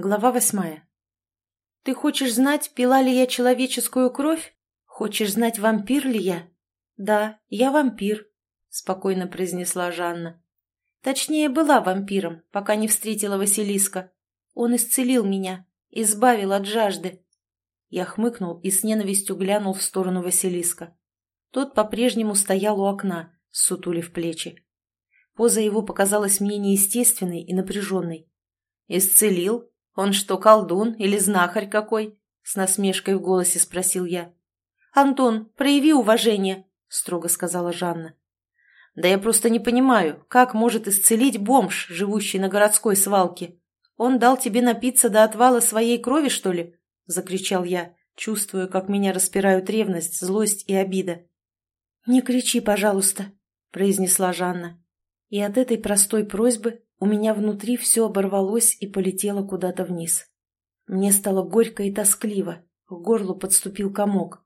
Глава восьмая. «Ты хочешь знать, пила ли я человеческую кровь? Хочешь знать, вампир ли я?» «Да, я вампир», — спокойно произнесла Жанна. «Точнее, была вампиром, пока не встретила Василиска. Он исцелил меня, избавил от жажды». Я хмыкнул и с ненавистью глянул в сторону Василиска. Тот по-прежнему стоял у окна, сутулив плечи. Поза его показалась мне неестественной и напряженной. «Исцелил? Он что, колдун или знахарь какой?» С насмешкой в голосе спросил я. «Антон, прояви уважение», — строго сказала Жанна. «Да я просто не понимаю, как может исцелить бомж, живущий на городской свалке? Он дал тебе напиться до отвала своей крови, что ли?» — закричал я, чувствуя, как меня распирают ревность, злость и обида. «Не кричи, пожалуйста», — произнесла Жанна. И от этой простой просьбы у меня внутри все оборвалось и полетело куда-то вниз. Мне стало горько и тоскливо, к горлу подступил комок.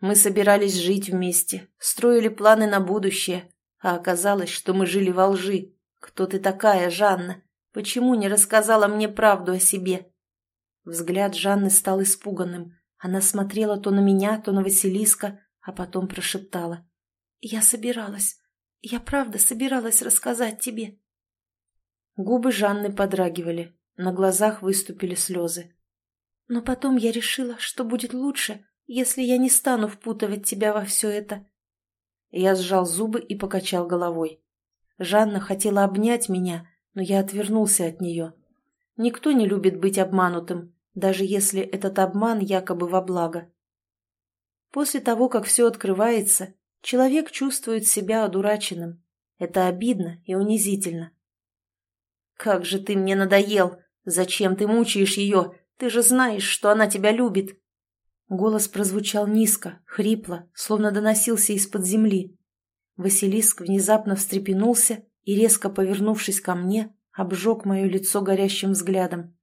Мы собирались жить вместе, строили планы на будущее, а оказалось, что мы жили во лжи. Кто ты такая, Жанна? Почему не рассказала мне правду о себе? Взгляд Жанны стал испуганным. Она смотрела то на меня, то на Василиска, а потом прошептала. «Я собиралась. Я правда собиралась рассказать тебе». Губы Жанны подрагивали, на глазах выступили слезы. «Но потом я решила, что будет лучше, если я не стану впутывать тебя во все это». Я сжал зубы и покачал головой. Жанна хотела обнять меня, но я отвернулся от нее. Никто не любит быть обманутым, даже если этот обман якобы во благо. После того, как все открывается, человек чувствует себя одураченным. Это обидно и унизительно. «Как же ты мне надоел! Зачем ты мучаешь ее? Ты же знаешь, что она тебя любит!» Голос прозвучал низко, хрипло, словно доносился из-под земли. Василиск внезапно встрепенулся и, резко повернувшись ко мне, обжег мое лицо горящим взглядом.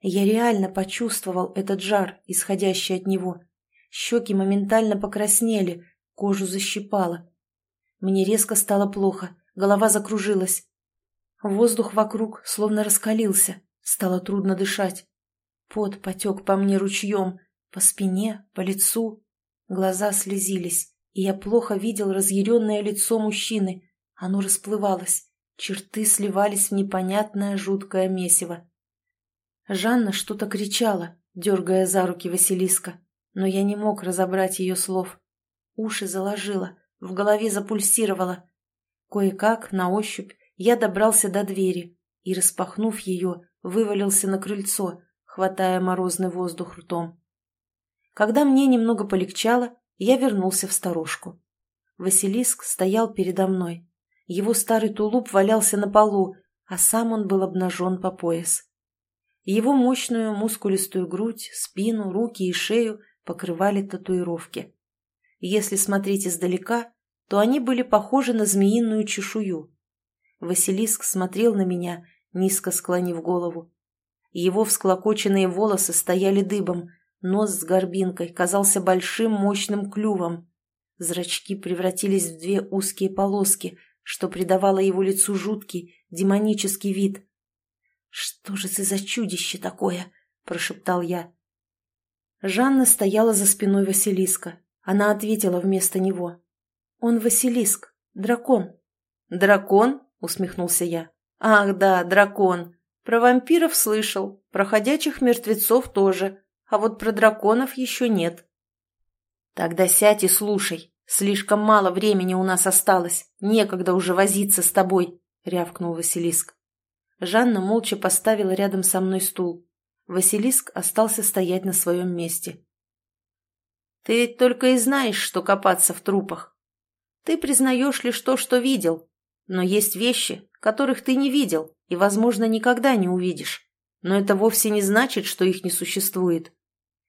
Я реально почувствовал этот жар, исходящий от него. Щеки моментально покраснели, кожу защипало. Мне резко стало плохо, голова закружилась. Воздух вокруг словно раскалился, стало трудно дышать. Пот потек по мне ручьем, по спине, по лицу. Глаза слезились, и я плохо видел разъяренное лицо мужчины. Оно расплывалось, черты сливались в непонятное жуткое месиво. Жанна что-то кричала, дергая за руки Василиска, но я не мог разобрать ее слов. Уши заложило, в голове запульсировало. Кое-как, на ощупь, я добрался до двери и, распахнув ее, вывалился на крыльцо, хватая морозный воздух ртом. Когда мне немного полегчало, я вернулся в сторожку. Василиск стоял передо мной. Его старый тулуп валялся на полу, а сам он был обнажен по пояс. Его мощную мускулистую грудь, спину, руки и шею покрывали татуировки. Если смотреть издалека, то они были похожи на змеиную чешую. Василиск смотрел на меня, низко склонив голову. Его всклокоченные волосы стояли дыбом, нос с горбинкой казался большим мощным клювом. Зрачки превратились в две узкие полоски, что придавало его лицу жуткий, демонический вид. «Что же ты за чудище такое?» – прошептал я. Жанна стояла за спиной Василиска. Она ответила вместо него. «Он Василиск, дракон». «Дракон?» — усмехнулся я. «Ах да, дракон. Про вампиров слышал, про ходячих мертвецов тоже, а вот про драконов еще нет». «Тогда сядь и слушай. Слишком мало времени у нас осталось. Некогда уже возиться с тобой», — рявкнул Василиск. Жанна молча поставила рядом со мной стул. Василиск остался стоять на своем месте. «Ты ведь только и знаешь, что копаться в трупах. Ты признаешь лишь то, что видел, но есть вещи, которых ты не видел и, возможно, никогда не увидишь. Но это вовсе не значит, что их не существует.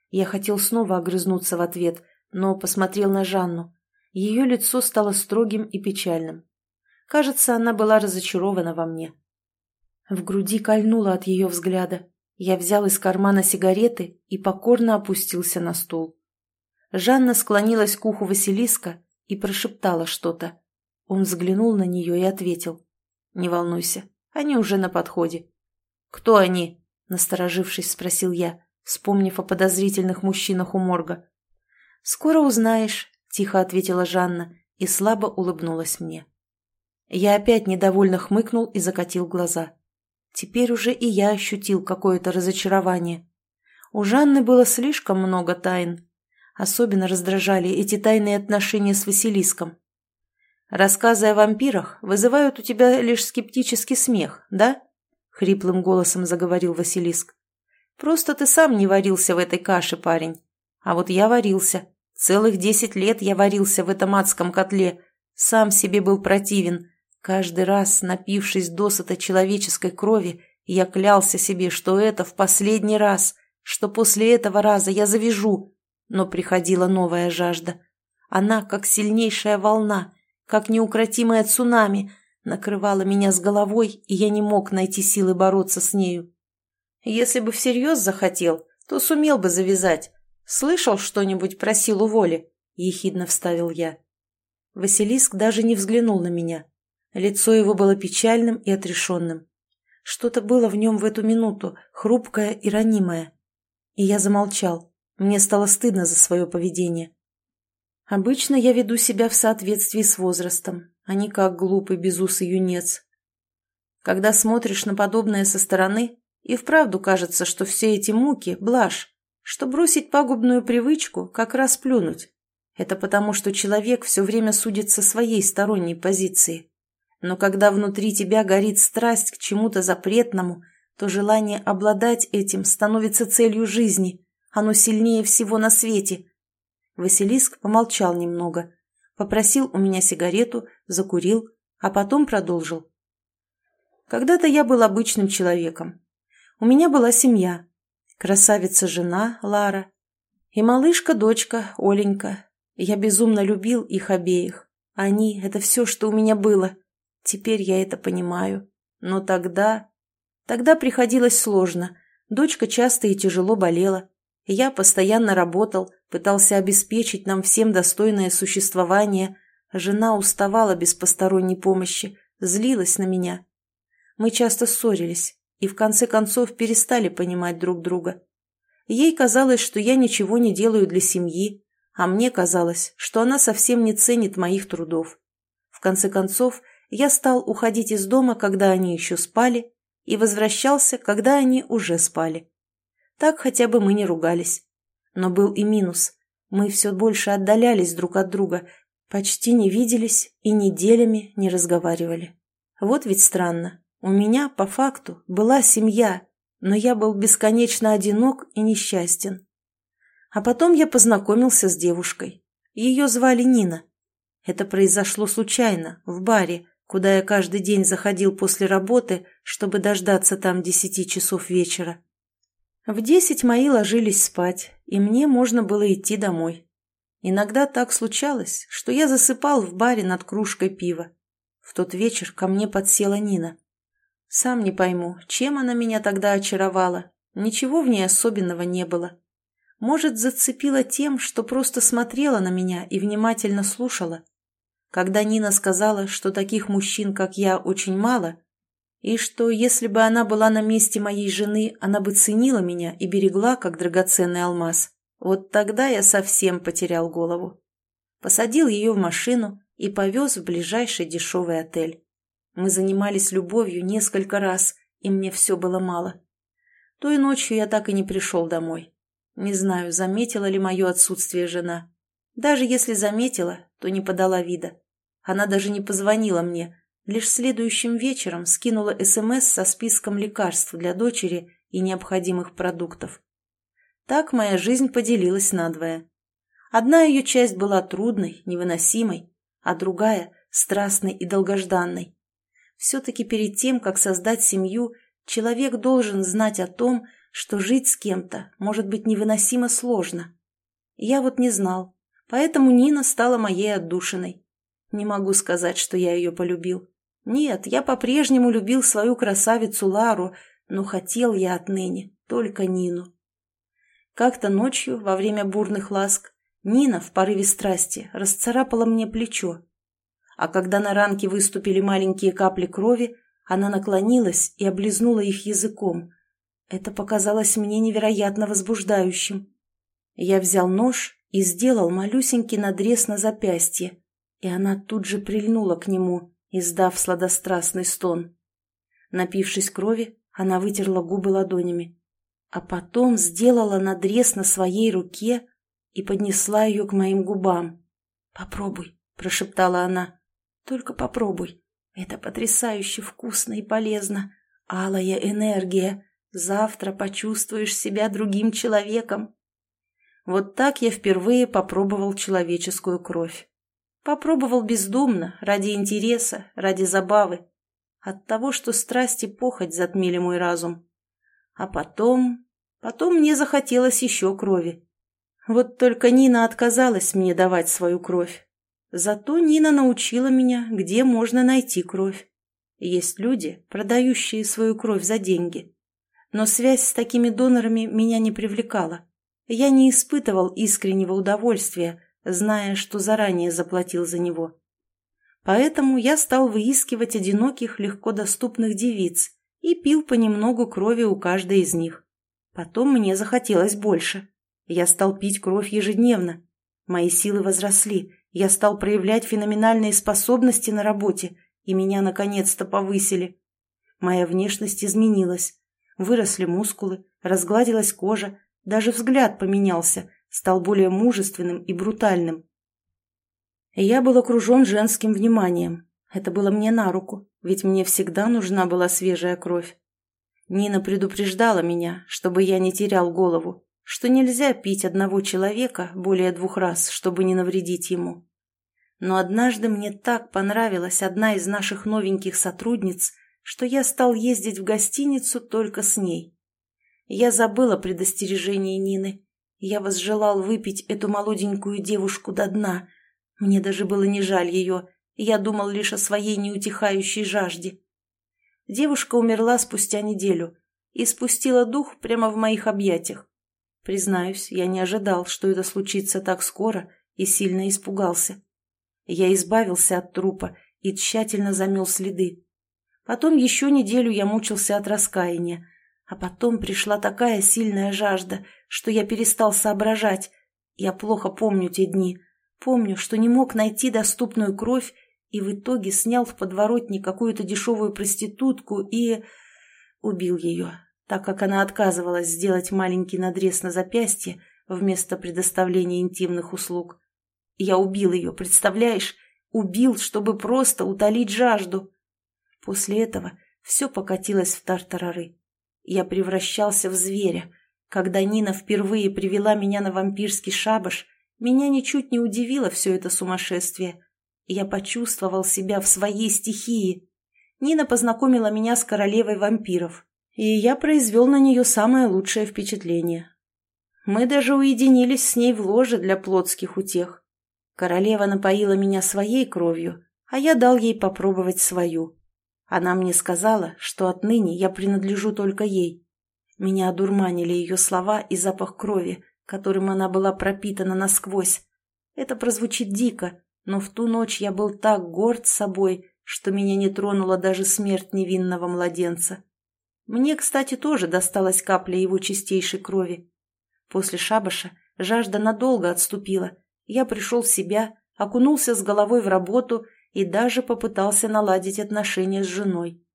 Я хотел снова огрызнуться в ответ, но посмотрел на Жанну. Ее лицо стало строгим и печальным. Кажется, она была разочарована во мне. В груди кольнуло от ее взгляда. Я взял из кармана сигареты и покорно опустился на стул. Жанна склонилась к уху Василиска и прошептала что-то. Он взглянул на нее и ответил. «Не волнуйся, они уже на подходе». «Кто они?» — насторожившись, спросил я, вспомнив о подозрительных мужчинах у морга. «Скоро узнаешь», — тихо ответила Жанна и слабо улыбнулась мне. Я опять недовольно хмыкнул и закатил глаза. Теперь уже и я ощутил какое-то разочарование. У Жанны было слишком много тайн. Особенно раздражали эти тайные отношения с Василиском. «Рассказы о вампирах вызывают у тебя лишь скептический смех, да?» — хриплым голосом заговорил Василиск. «Просто ты сам не варился в этой каше, парень. А вот я варился. Целых десять лет я варился в этом адском котле, сам себе был противен. Каждый раз, напившись досыта человеческой крови, я клялся себе, что это в последний раз, что после этого раза я завяжу. Но приходила новая жажда. Она, как сильнейшая волна, как неукротимое цунами, накрывала меня с головой, и я не мог найти силы бороться с нею. Если бы всерьез захотел, то сумел бы завязать, «Слышал что-нибудь про силу воли?» – ехидно вставил я. Василиск даже не взглянул на меня. Лицо его было печальным и отрешенным. Что-то было в нем в эту минуту, хрупкое и ранимое. И я замолчал. Мне стало стыдно за свое поведение. Обычно я веду себя в соответствии с возрастом, а не как глупый безусый юнец. Когда смотришь на подобное со стороны, и вправду кажется, что все эти муки – блажь, что бросить пагубную привычку – как раз плюнуть. Это потому, что человек все время судит со своей сторонней позиции. Но когда внутри тебя горит страсть к чему-то запретному, то желание обладать этим становится целью жизни. Оно сильнее всего на свете. Василиск помолчал немного, попросил у меня сигарету, закурил, а потом продолжил. Когда-то я был обычным человеком. У меня была семья, красавица-жена Лара и малышка-дочка Оленька. Я безумно любил их обеих. Они — это все, что у меня было. Теперь я это понимаю. Но тогда... Тогда приходилось сложно. Дочка часто и тяжело болела. Я постоянно работал, пытался обеспечить нам всем достойное существование. Жена уставала без посторонней помощи, злилась на меня. Мы часто ссорились и в конце концов перестали понимать друг друга. Ей казалось, что я ничего не делаю для семьи, а мне казалось, что она совсем не ценит моих трудов. В конце концов, я стал уходить из дома, когда они еще спали, и возвращался, когда они уже спали. Так хотя бы мы не ругались. Но был и минус. Мы все больше отдалялись друг от друга, почти не виделись и неделями не разговаривали. Вот ведь странно. У меня, по факту, была семья, но я был бесконечно одинок и несчастен. А потом я познакомился с девушкой. Ее звали Нина. Это произошло случайно, в баре, куда я каждый день заходил после работы, чтобы дождаться там десяти часов вечера. В десять мои ложились спать, и мне можно было идти домой. Иногда так случалось, что я засыпал в баре над кружкой пива. В тот вечер ко мне подсела Нина. Сам не пойму, чем она меня тогда очаровала. Ничего в ней особенного не было. Может, зацепила тем, что просто смотрела на меня и внимательно слушала. Когда Нина сказала, что таких мужчин, как я, очень мало, и что, если бы она была на месте моей жены, она бы ценила меня и берегла, как драгоценный алмаз, вот тогда я совсем потерял голову. Посадил ее в машину и повез в ближайший дешевый отель. Мы занимались любовью несколько раз, и мне все было мало. Той ночью я так и не пришел домой. Не знаю, заметила ли мое отсутствие жена. Даже если заметила, то не подала вида. Она даже не позвонила мне, лишь следующим вечером скинула СМС со списком лекарств для дочери и необходимых продуктов. Так моя жизнь поделилась надвое. Одна ее часть была трудной, невыносимой, а другая – страстной и долгожданной. Все-таки перед тем, как создать семью, человек должен знать о том, что жить с кем-то может быть невыносимо сложно. Я вот не знал, поэтому Нина стала моей отдушиной. Не могу сказать, что я ее полюбил. Нет, я по-прежнему любил свою красавицу Лару, но хотел я отныне только Нину. Как-то ночью, во время бурных ласк, Нина в порыве страсти расцарапала мне плечо а когда на ранке выступили маленькие капли крови, она наклонилась и облизнула их языком. Это показалось мне невероятно возбуждающим. Я взял нож и сделал малюсенький надрез на запястье, и она тут же прильнула к нему, издав сладострастный стон. Напившись крови, она вытерла губы ладонями, а потом сделала надрез на своей руке и поднесла ее к моим губам. «Попробуй», — прошептала она, — «только попробуй. Это потрясающе вкусно и полезно. Алая энергия. Завтра почувствуешь себя другим человеком». Вот так я впервые попробовал человеческую кровь. Попробовал бездумно, ради интереса, ради забавы. От того, что страсть и похоть затмили мой разум. А потом... Потом мне захотелось еще крови. Вот только Нина отказалась мне давать свою кровь. Зато Нина научила меня, где можно найти кровь. Есть люди, продающие свою кровь за деньги. Но связь с такими донорами меня не привлекала. Я не испытывал искреннего удовольствия, зная, что заранее заплатил за него. Поэтому я стал выискивать одиноких, легко доступных девиц и пил понемногу крови у каждой из них. Потом мне захотелось больше. Я стал пить кровь ежедневно. Мои силы возросли, я стал проявлять феноменальные способности на работе, и меня наконец-то повысили. Моя внешность изменилась. Выросли мускулы, разгладилась кожа, даже взгляд поменялся, стал более мужественным и брутальным. Я был окружен женским вниманием. Это было мне на руку, ведь мне всегда нужна была свежая кровь. Нина предупреждала меня, чтобы я не терял голову, что нельзя пить одного человека более двух раз, чтобы не навредить ему. Но однажды мне так понравилась одна из наших новеньких сотрудниц, что я стал ездить в гостиницу только с ней. Я забыл о предостережении Нины. Я возжелал выпить эту молоденькую девушку до дна. Мне даже было не жаль ее. Я думал лишь о своей неутихающей жажде. Девушка умерла спустя неделю и спустила дух прямо в моих объятиях. Признаюсь, я не ожидал, что это случится так скоро, и сильно испугался. Я избавился от трупа и тщательно замел следы. Потом еще неделю я мучился от раскаяния, а потом пришла такая сильная жажда, что я перестал соображать. Я плохо помню те дни. Помню, что не мог найти доступную кровь и в итоге снял в подворотне какую-то дешевую проститутку и... убил ее, так как она отказывалась сделать маленький надрез на запястье вместо предоставления интимных услуг. Я убил ее, представляешь? Убил, чтобы просто утолить жажду. После этого все покатилось в тартарары. Я превращался в зверя. Когда Нина впервые привела меня на вампирский шабаш, меня ничуть не удивило все это сумасшествие. Я почувствовал себя в своей стихии. Нина познакомила меня с королевой вампиров, и я произвел на нее самое лучшее впечатление. Мы даже уединились с ней в ложе для плотских утех. Королева напоила меня своей кровью, а я дал ей попробовать свою. Она мне сказала, что отныне я принадлежу только ей. Меня одурманили ее слова и запах крови, которым она была пропитана насквозь. Это прозвучит дико, но в ту ночь я был так горд собой, что меня не тронула даже смерть невинного младенца. Мне, кстати, тоже досталась капля его чистейшей крови. После шабаша жажда надолго отступила. Я пришел в себя, окунулся с головой в работу и даже попытался наладить отношения с женой.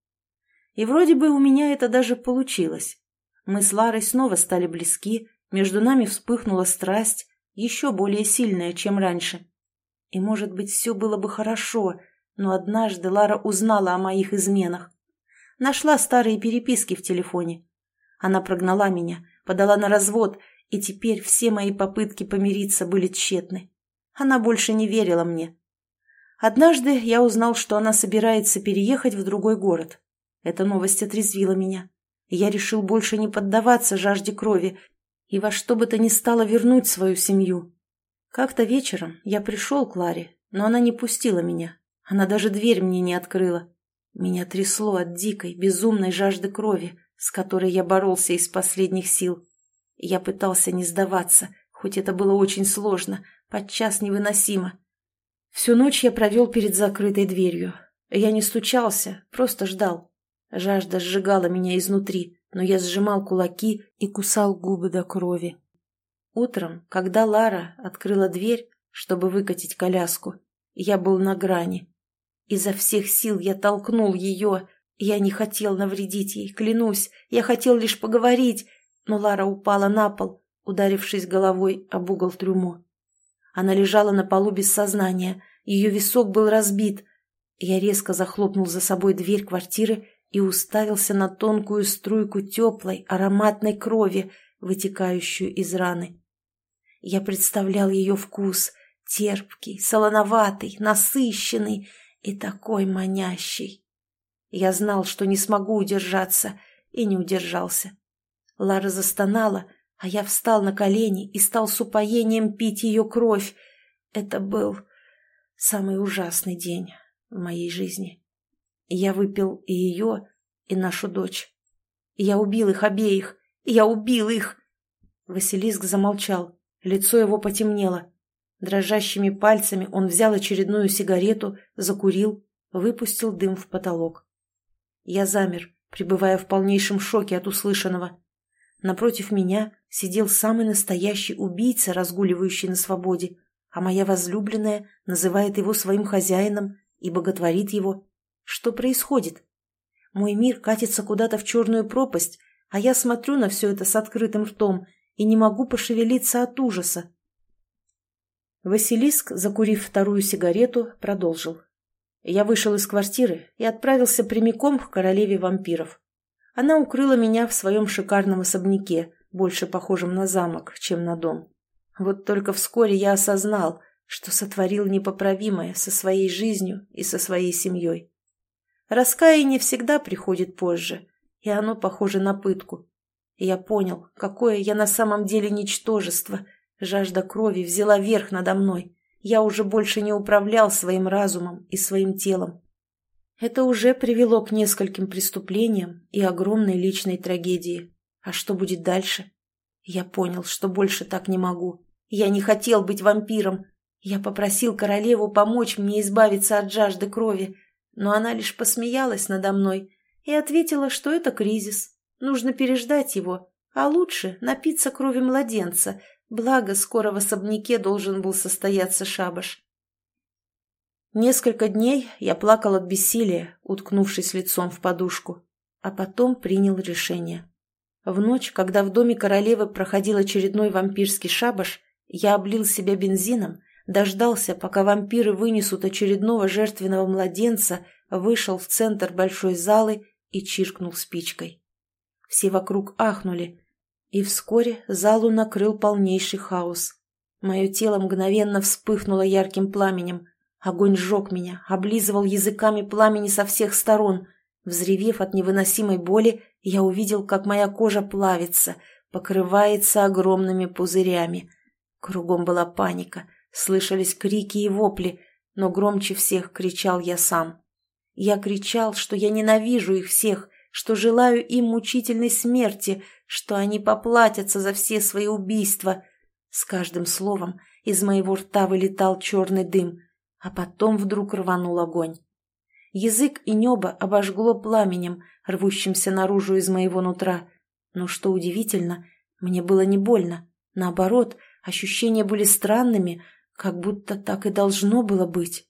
И вроде бы у меня это даже получилось. Мы с Ларой снова стали близки, между нами вспыхнула страсть, еще более сильная, чем раньше. И, может быть, все было бы хорошо, но однажды Лара узнала о моих изменах. Нашла старые переписки в телефоне. Она прогнала меня, подала на развод, и теперь все мои попытки помириться были тщетны. Она больше не верила мне. Однажды я узнал, что она собирается переехать в другой город. Эта новость отрезвила меня. Я решил больше не поддаваться жажде крови и во что бы то ни стало вернуть свою семью. Как-то вечером я пришел к Ларе, но она не пустила меня. Она даже дверь мне не открыла. Меня трясло от дикой, безумной жажды крови, с которой я боролся из последних сил. Я пытался не сдаваться, хоть это было очень сложно, подчас невыносимо. Всю ночь я провел перед закрытой дверью. Я не стучался, просто ждал. Жажда сжигала меня изнутри, но я сжимал кулаки и кусал губы до крови. Утром, когда Лара открыла дверь, чтобы выкатить коляску, я был на грани. Изо всех сил я толкнул ее. Я не хотел навредить ей, клянусь. Я хотел лишь поговорить, но Лара упала на пол, ударившись головой об угол трюмо. Она лежала на полу без сознания, ее висок был разбит. Я резко захлопнул за собой дверь квартиры и уставился на тонкую струйку теплой, ароматной крови, вытекающую из раны. Я представлял ее вкус, терпкий, солоноватый, насыщенный и такой манящий. Я знал, что не смогу удержаться, и не удержался. Лара застонала, а я встал на колени и стал с упоением пить ее кровь. Это был самый ужасный день в моей жизни. Я выпил и ее, и нашу дочь. Я убил их обеих. Я убил их. Василиск замолчал. Лицо его потемнело. Дрожащими пальцами он взял очередную сигарету, закурил, выпустил дым в потолок. Я замер, пребывая в полнейшем шоке от услышанного. Напротив меня сидел самый настоящий убийца, разгуливающий на свободе, а моя возлюбленная называет его своим хозяином и боготворит его. Что происходит? Мой мир катится куда-то в черную пропасть, а я смотрю на все это с открытым ртом и не могу пошевелиться от ужаса. Василиск, закурив вторую сигарету, продолжил. Я вышел из квартиры и отправился прямиком к королеве вампиров. Она укрыла меня в своем шикарном особняке, больше похожем на замок, чем на дом. Вот только вскоре я осознал, что сотворил непоправимое со своей жизнью и со своей семьей. Раскаяние всегда приходит позже, и оно похоже на пытку. Я понял, какое я на самом деле ничтожество. Жажда крови взяла верх надо мной. Я уже больше не управлял своим разумом и своим телом. Это уже привело к нескольким преступлениям и огромной личной трагедии. А что будет дальше? Я понял, что больше так не могу. Я не хотел быть вампиром. Я попросил королеву помочь мне избавиться от жажды крови, но она лишь посмеялась надо мной и ответила, что это кризис. Нужно переждать его, а лучше напиться крови младенца, благо скоро в особняке должен был состояться шабаш. Несколько дней я плакал от бессилия, уткнувшись лицом в подушку, а потом принял решение. В ночь, когда в доме королевы проходил очередной вампирский шабаш, я облил себя бензином, дождался, пока вампиры вынесут очередного жертвенного младенца, вышел в центр большой залы и чиркнул спичкой. Все вокруг ахнули, и вскоре залу накрыл полнейший хаос. Мое тело мгновенно вспыхнуло ярким пламенем – Огонь сжег меня, облизывал языками пламени со всех сторон. Взревев от невыносимой боли, я увидел, как моя кожа плавится, покрывается огромными пузырями. Кругом была паника, слышались крики и вопли, но громче всех кричал я сам. Я кричал, что я ненавижу их всех, что желаю им мучительной смерти, что они поплатятся за все свои убийства. С каждым словом из моего рта вылетал черный дым — а потом вдруг рванул огонь. Язык и небо обожгло пламенем, рвущимся наружу из моего нутра. Но что удивительно, мне было не больно. Наоборот, ощущения были странными, как будто так и должно было быть.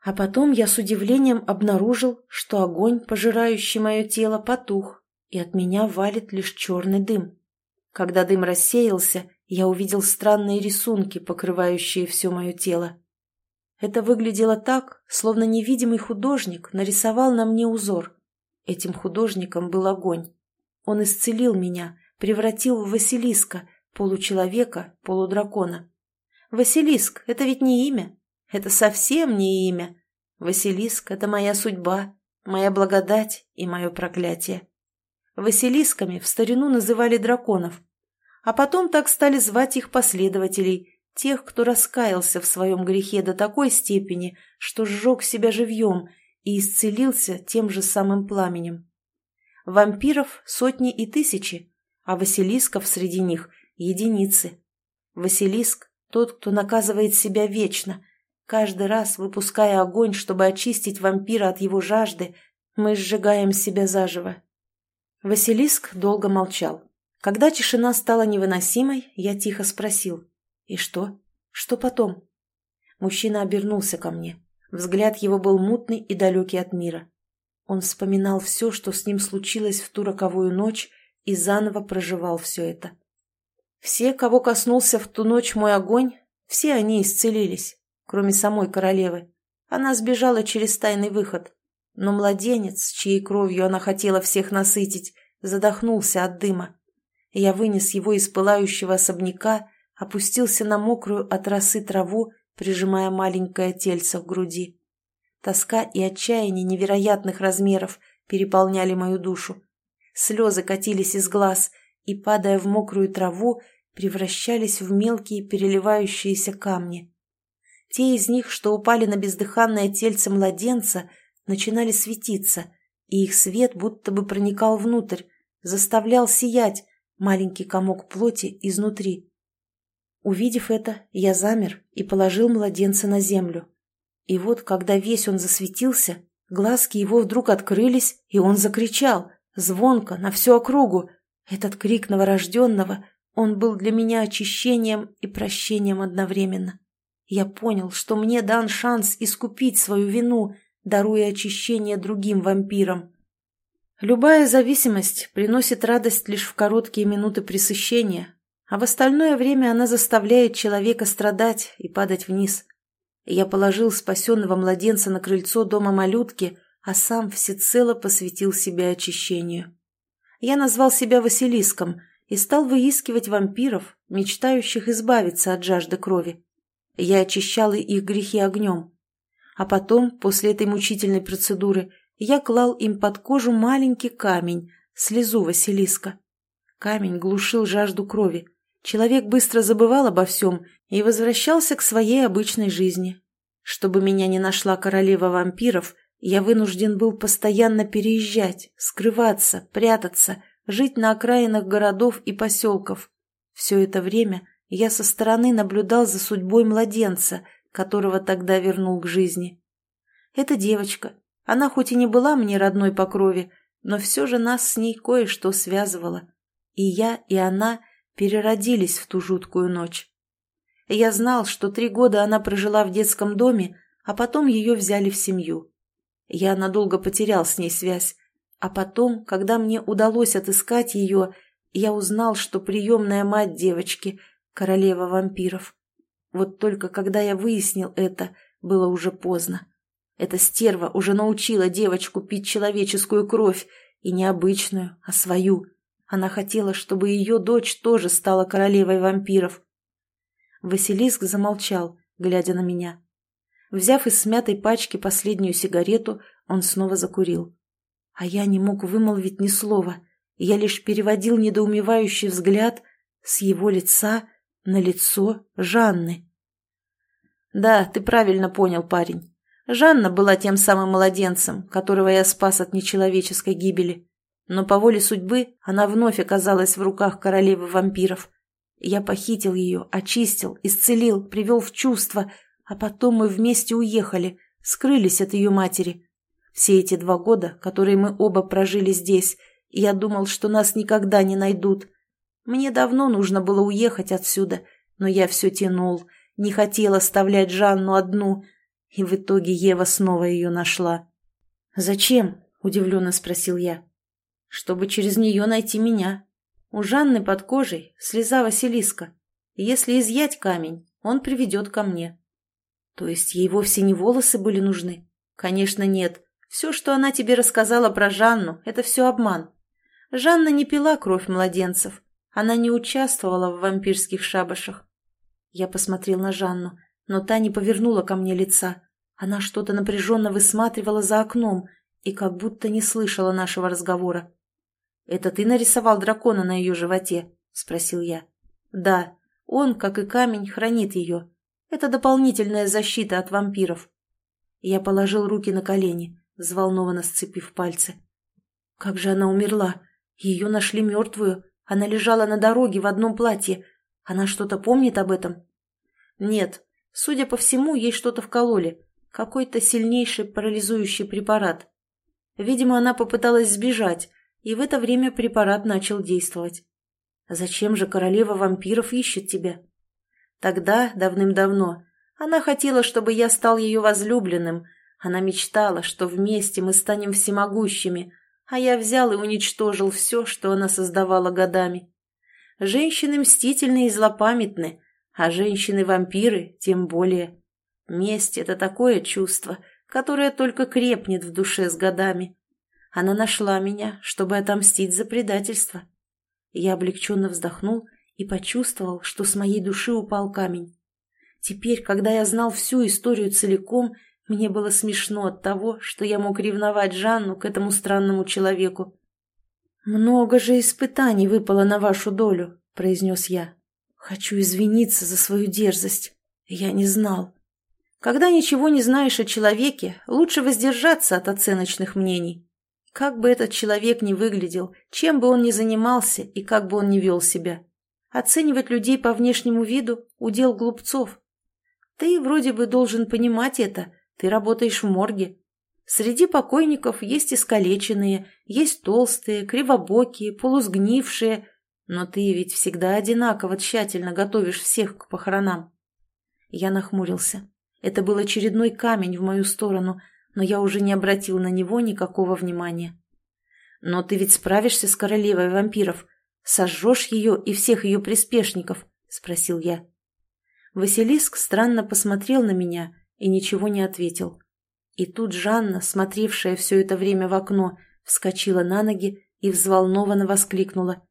А потом я с удивлением обнаружил, что огонь, пожирающий мое тело, потух, и от меня валит лишь черный дым. Когда дым рассеялся, я увидел странные рисунки, покрывающие все мое тело. Это выглядело так, словно невидимый художник нарисовал на мне узор. Этим художником был огонь. Он исцелил меня, превратил в Василиска, получеловека, полудракона. Василиск — это ведь не имя. Это совсем не имя. Василиск — это моя судьба, моя благодать и мое проклятие. Василисками в старину называли драконов, а потом так стали звать их последователей, Тех, кто раскаялся в своем грехе до такой степени, что сжег себя живьем и исцелился тем же самым пламенем. Вампиров сотни и тысячи, а Василисков среди них – единицы. Василиск – тот, кто наказывает себя вечно. Каждый раз, выпуская огонь, чтобы очистить вампира от его жажды, мы сжигаем себя заживо. Василиск долго молчал. Когда тишина стала невыносимой, я тихо спросил. «И что? Что потом?» Мужчина обернулся ко мне. Взгляд его был мутный и далекий от мира. Он вспоминал все, что с ним случилось в ту роковую ночь, и заново проживал все это. Все, кого коснулся в ту ночь мой огонь, все они исцелились, кроме самой королевы. Она сбежала через тайный выход. Но младенец, чьей кровью она хотела всех насытить, задохнулся от дыма. Я вынес его из пылающего особняка, опустился на мокрую от росы траву, прижимая маленькое тельце к груди. Тоска и отчаяние невероятных размеров переполняли мою душу. Слезы катились из глаз и, падая в мокрую траву, превращались в мелкие переливающиеся камни. Те из них, что упали на бездыханное тельце младенца, начинали светиться, и их свет будто бы проникал внутрь, заставлял сиять маленький комок плоти изнутри. Увидев это, я замер и положил младенца на землю. И вот, когда весь он засветился, глазки его вдруг открылись, и он закричал, звонко, на всю округу. Этот крик новорожденного, он был для меня очищением и прощением одновременно. Я понял, что мне дан шанс искупить свою вину, даруя очищение другим вампирам. Любая зависимость приносит радость лишь в короткие минуты пресыщения, а в остальное время она заставляет человека страдать и падать вниз. Я положил спасенного младенца на крыльцо дома малютки, а сам всецело посвятил себя очищению. Я назвал себя Василиском и стал выискивать вампиров, мечтающих избавиться от жажды крови. Я очищал их грехи огнем. А потом, после этой мучительной процедуры, я клал им под кожу маленький камень, слезу Василиска. Камень глушил жажду крови. Человек быстро забывал обо всем и возвращался к своей обычной жизни. Чтобы меня не нашла королева вампиров, я вынужден был постоянно переезжать, скрываться, прятаться, жить на окраинах городов и поселков. Все это время я со стороны наблюдал за судьбой младенца, которого тогда вернул к жизни. Эта девочка, она хоть и не была мне родной по крови, но все же нас с ней кое-что связывало. И я, и она переродились в ту жуткую ночь. Я знал, что три года она прожила в детском доме, а потом ее взяли в семью. Я надолго потерял с ней связь, а потом, когда мне удалось отыскать ее, я узнал, что приемная мать девочки – королева вампиров. Вот только когда я выяснил это, было уже поздно. Эта стерва уже научила девочку пить человеческую кровь, и не обычную, а свою. Она хотела, чтобы ее дочь тоже стала королевой вампиров. Василиск замолчал, глядя на меня. Взяв из смятой пачки последнюю сигарету, он снова закурил. А я не мог вымолвить ни слова. Я лишь переводил недоумевающий взгляд с его лица на лицо Жанны. «Да, ты правильно понял, парень. Жанна была тем самым младенцем, которого я спас от нечеловеческой гибели. Но по воле судьбы она вновь оказалась в руках королевы вампиров. Я похитил ее, очистил, исцелил, привел в чувство, а потом мы вместе уехали, скрылись от ее матери. Все эти два года, которые мы оба прожили здесь, я думал, что нас никогда не найдут. Мне давно нужно было уехать отсюда, но я все тянул, не хотел оставлять Жанну одну, и в итоге Ева снова ее нашла. «Зачем?» – удивленно спросил я. «Чтобы через нее найти меня. У Жанны под кожей слеза Василиска. Если изъять камень, он приведет ко мне». «То есть ей вовсе не волосы были нужны?» «Конечно, нет. Все, что она тебе рассказала про Жанну, это все обман. Жанна не пила кровь младенцев. Она не участвовала в вампирских шабашах. Я посмотрел на Жанну, но та не повернула ко мне лица. Она что-то напряженно высматривала за окном и как будто не слышала нашего разговора. «Это ты нарисовал дракона на ее животе?» – спросил я. «Да, он, как и камень, хранит ее. Это дополнительная защита от вампиров». Я положил руки на колени, взволнованно сцепив пальцы. «Как же она умерла? Ее нашли мертвую. Она лежала на дороге в одном платье. Она что-то помнит об этом?» «Нет. Судя по всему, ей что-то вкололи. Какой-то сильнейший парализующий препарат. Видимо, она попыталась сбежать, и в это время препарат начал действовать. Зачем же королева вампиров ищет тебя? Тогда, давным-давно, она хотела, чтобы я стал ее возлюбленным. Она мечтала, что вместе мы станем всемогущими, а я взял и уничтожил все, что она создавала годами. Женщины мстительны и злопамятны, а женщины-вампиры тем более. Месть — это такое чувство, которое только крепнет в душе с годами. Она нашла меня, чтобы отомстить за предательство. Я облегченно вздохнул и почувствовал, что с моей души упал камень. Теперь, когда я знал всю историю целиком, мне было смешно от того, что я мог ревновать Жанну к этому странному человеку. «Много же испытаний выпало на вашу долю», — произнес я. «Хочу извиниться за свою дерзость. Я не знал». Когда ничего не знаешь о человеке, лучше воздержаться от оценочных мнений. Как бы этот человек ни выглядел, чем бы он ни занимался и как бы он ни вел себя. Оценивать людей по внешнему виду – удел глупцов. Ты вроде бы должен понимать это, ты работаешь в морге. Среди покойников есть искалеченные, есть толстые, кривобокие, полусгнившие, но ты ведь всегда одинаково тщательно готовишь всех к похоронам. Я нахмурился. Это был очередной камень в мою сторону, но я уже не обратил на него никакого внимания. Но ты ведь справишься с королевой вампиров, Сожжешь ее и всех ее приспешников?» — спросил я. Василиск странно посмотрел на меня и ничего не ответил. И тут Жанна, смотревшая все это время в окно, вскочила на ноги и взволнованно воскликнула.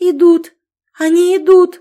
«Идут! Они идут!»